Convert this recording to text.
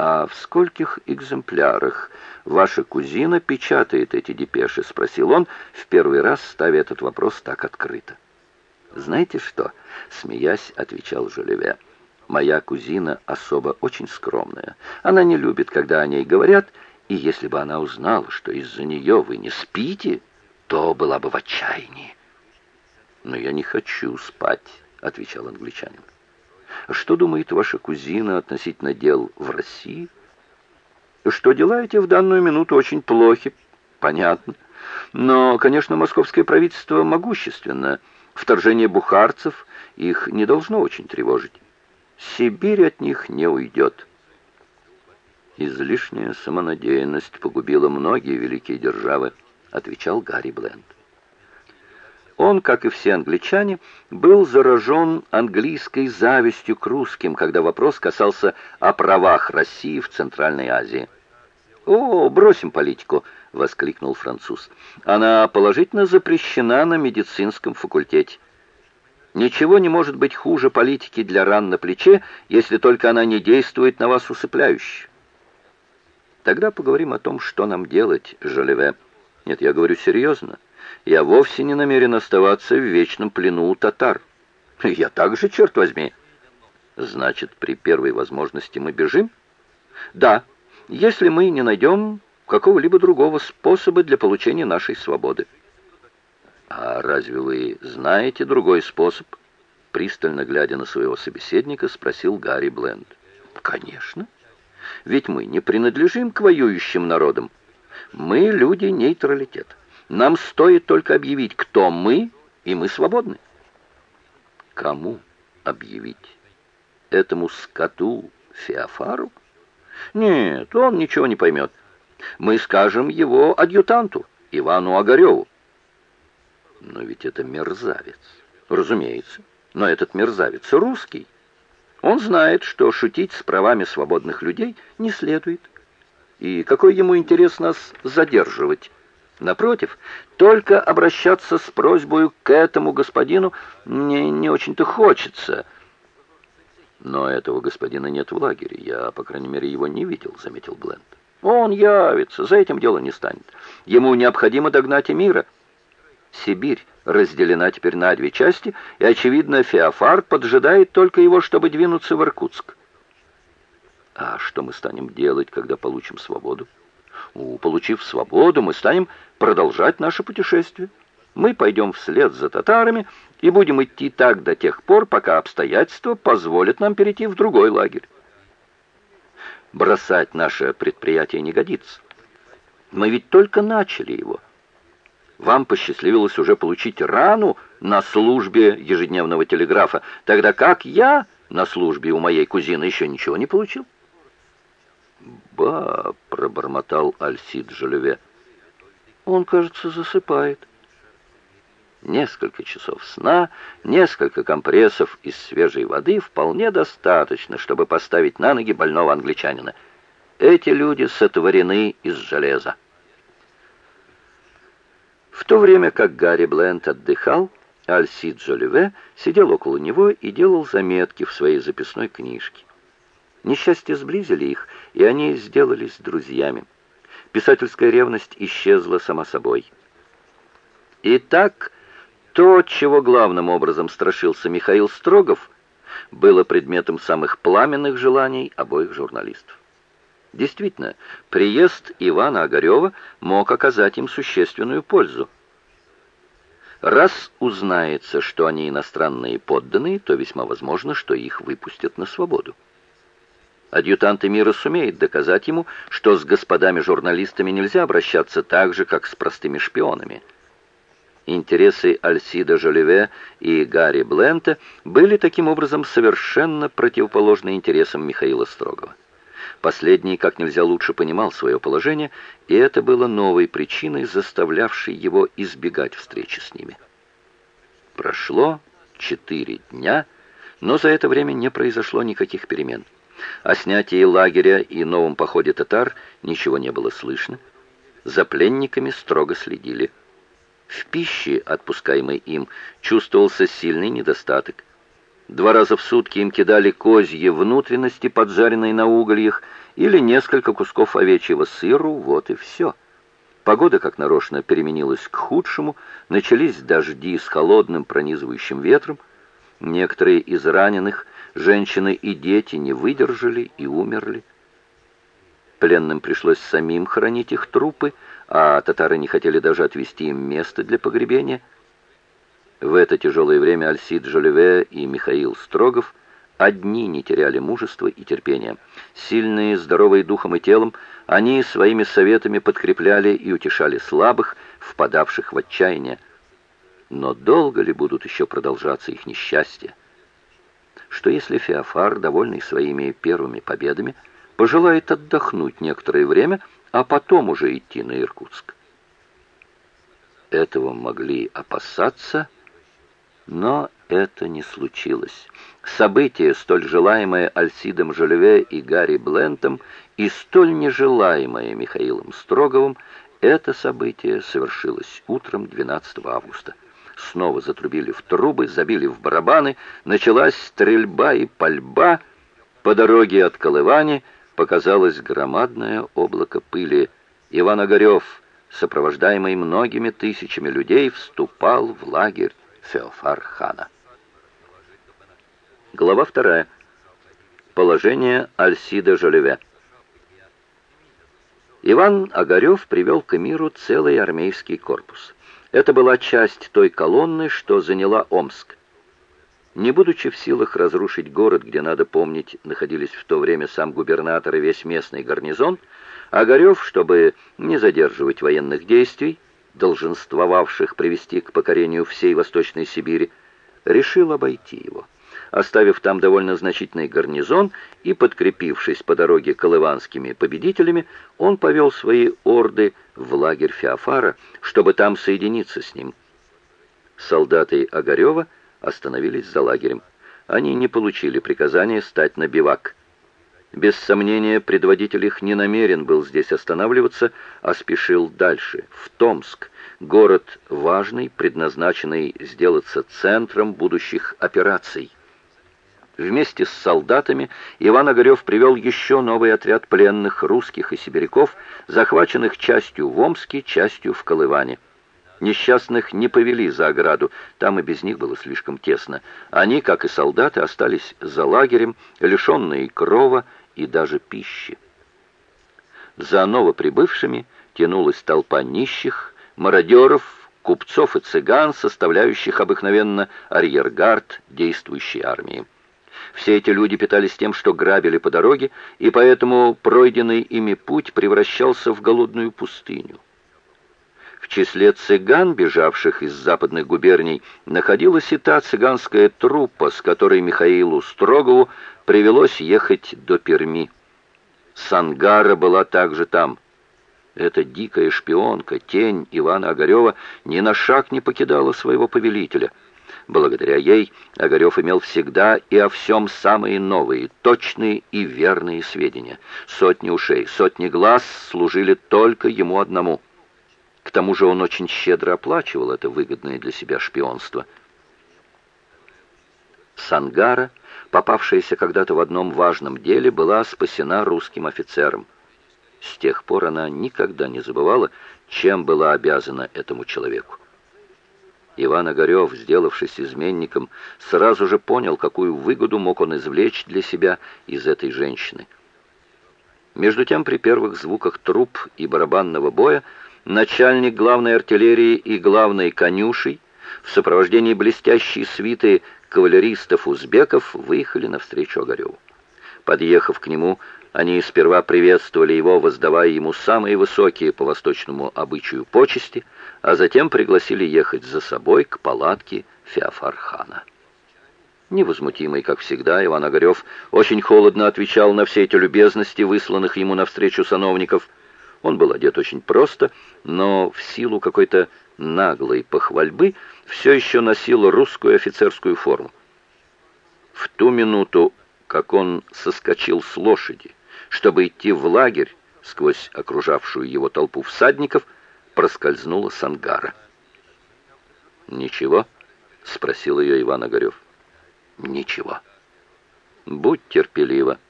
«А в скольких экземплярах ваша кузина печатает эти депеши?» — спросил он, в первый раз ставя этот вопрос так открыто. «Знаете что?» — смеясь, отвечал Жолеве. «Моя кузина особо очень скромная. Она не любит, когда о ней говорят, и если бы она узнала, что из-за нее вы не спите, то была бы в отчаянии». «Но я не хочу спать», — отвечал англичанин. Что думает ваша кузина относительно дел в России? Что дела эти в данную минуту очень плохи, понятно. Но, конечно, московское правительство могущественно. Вторжение бухарцев их не должно очень тревожить. Сибирь от них не уйдет. Излишняя самонадеянность погубила многие великие державы, отвечал Гарри Бленд. Он, как и все англичане, был заражен английской завистью к русским, когда вопрос касался о правах России в Центральной Азии. «О, бросим политику!» — воскликнул француз. «Она положительно запрещена на медицинском факультете. Ничего не может быть хуже политики для ран на плече, если только она не действует на вас усыпляюще. Тогда поговорим о том, что нам делать, Жолеве. Нет, я говорю серьезно я вовсе не намерен оставаться в вечном плену у татар. Я также, черт возьми. Значит, при первой возможности мы бежим? Да, если мы не найдем какого-либо другого способа для получения нашей свободы. А разве вы знаете другой способ? Пристально глядя на своего собеседника, спросил Гарри Бленд. Конечно. Ведь мы не принадлежим к воюющим народам. Мы люди нейтралитета. Нам стоит только объявить, кто мы, и мы свободны. Кому объявить? Этому скоту Феофару? Нет, он ничего не поймет. Мы скажем его адъютанту, Ивану Огареву. Но ведь это мерзавец. Разумеется. Но этот мерзавец русский. Он знает, что шутить с правами свободных людей не следует. И какой ему интерес нас задерживать? Напротив, только обращаться с просьбой к этому господину мне не очень-то хочется. Но этого господина нет в лагере. Я, по крайней мере, его не видел, заметил Бленд. Он явится, за этим дело не станет. Ему необходимо догнать Эмира. Сибирь разделена теперь на две части, и, очевидно, Феофар поджидает только его, чтобы двинуться в Иркутск. А что мы станем делать, когда получим свободу? Получив свободу, мы станем продолжать наше путешествие. Мы пойдем вслед за татарами и будем идти так до тех пор, пока обстоятельства позволят нам перейти в другой лагерь. Бросать наше предприятие не годится. Мы ведь только начали его. Вам посчастливилось уже получить рану на службе ежедневного телеграфа, тогда как я на службе у моей кузины еще ничего не получил. «Ба!» — пробормотал Альсид Жолеве. «Он, кажется, засыпает». Несколько часов сна, несколько компрессов из свежей воды вполне достаточно, чтобы поставить на ноги больного англичанина. Эти люди сотворены из железа. В то время как Гарри Бленд отдыхал, Альсид Жолеве сидел около него и делал заметки в своей записной книжке. Несчастья сблизили их, и они сделались друзьями. Писательская ревность исчезла сама собой. Итак, то, чего главным образом страшился Михаил Строгов, было предметом самых пламенных желаний обоих журналистов. Действительно, приезд Ивана Огарева мог оказать им существенную пользу. Раз узнается, что они иностранные подданные, то весьма возможно, что их выпустят на свободу. Адъютант Эмира сумеет доказать ему, что с господами-журналистами нельзя обращаться так же, как с простыми шпионами. Интересы Альсида Жолеве и Гарри Блента были таким образом совершенно противоположны интересам Михаила Строгова. Последний как нельзя лучше понимал свое положение, и это было новой причиной, заставлявшей его избегать встречи с ними. Прошло четыре дня, но за это время не произошло никаких перемен. О снятии лагеря и новом походе татар ничего не было слышно. За пленниками строго следили. В пище, отпускаемой им, чувствовался сильный недостаток. Два раза в сутки им кидали козьи внутренности, поджаренные на угольях, или несколько кусков овечьего сыру, вот и все. Погода, как нарочно, переменилась к худшему, начались дожди с холодным пронизывающим ветром. Некоторые из раненых, женщины и дети, не выдержали и умерли. Пленным пришлось самим хранить их трупы, а татары не хотели даже отвести им место для погребения. В это тяжелое время Альсид Жолеве и Михаил Строгов одни не теряли мужества и терпения. Сильные, здоровые духом и телом, они своими советами подкрепляли и утешали слабых, впадавших в отчаяние. Но долго ли будут еще продолжаться их несчастья? Что если Феофар, довольный своими первыми победами, пожелает отдохнуть некоторое время, а потом уже идти на Иркутск? Этого могли опасаться, но это не случилось. Событие, столь желаемое Альсидом Жолеве и Гарри Блентом, и столь нежелаемое Михаилом Строговым, это событие совершилось утром 12 августа. Снова затрубили в трубы, забили в барабаны, началась стрельба и пальба. По дороге от Колывани показалось громадное облако пыли. Иван Огарев, сопровождаемый многими тысячами людей, вступал в лагерь Феофар-хана. Глава вторая. Положение Альсида Жолеве. Иван Огарев привел к Эмиру целый армейский корпус. Это была часть той колонны, что заняла Омск. Не будучи в силах разрушить город, где, надо помнить, находились в то время сам губернатор и весь местный гарнизон, Огарев, чтобы не задерживать военных действий, долженствовавших привести к покорению всей Восточной Сибири, решил обойти его оставив там довольно значительный гарнизон и подкрепившись по дороге колыванскими победителями, он повел свои орды в лагерь Феофара, чтобы там соединиться с ним. Солдаты Огарева остановились за лагерем. Они не получили приказания стать на бивак. Без сомнения, предводитель их не намерен был здесь останавливаться, а спешил дальше, в Томск, город важный, предназначенный сделаться центром будущих операций. Вместе с солдатами Иван Огарев привел еще новый отряд пленных русских и сибиряков, захваченных частью в Омске, частью в Колыване. Несчастных не повели за ограду, там и без них было слишком тесно. Они, как и солдаты, остались за лагерем, лишенные крова и даже пищи. За новоприбывшими тянулась толпа нищих, мародеров, купцов и цыган, составляющих обыкновенно арьергард действующей армии. Все эти люди питались тем, что грабили по дороге, и поэтому пройденный ими путь превращался в голодную пустыню. В числе цыган, бежавших из западных губерний, находилась и та цыганская труппа, с которой Михаилу Строгову привелось ехать до Перми. Сангара была также там. Эта дикая шпионка, тень Ивана Огарева, ни на шаг не покидала своего повелителя — Благодаря ей Огарев имел всегда и о всем самые новые, точные и верные сведения. Сотни ушей, сотни глаз служили только ему одному. К тому же он очень щедро оплачивал это выгодное для себя шпионство. Сангара, попавшаяся когда-то в одном важном деле, была спасена русским офицером. С тех пор она никогда не забывала, чем была обязана этому человеку. Иван Огарев, сделавшись изменником, сразу же понял, какую выгоду мог он извлечь для себя из этой женщины. Между тем, при первых звуках труп и барабанного боя, начальник главной артиллерии и главной конюшей в сопровождении блестящей свиты кавалеристов-узбеков выехали навстречу Огареву. Подъехав к нему, они сперва приветствовали его, воздавая ему самые высокие по восточному обычаю почести, а затем пригласили ехать за собой к палатке Феофархана. Невозмутимый, как всегда, Иван Огарев очень холодно отвечал на все эти любезности, высланных ему навстречу сановников. Он был одет очень просто, но в силу какой-то наглой похвальбы все еще носил русскую офицерскую форму. В ту минуту, как он соскочил с лошади, чтобы идти в лагерь сквозь окружавшую его толпу всадников, проскользнула Сангара. «Ничего?» — спросил ее Иван Огарев. «Ничего. Будь терпелива.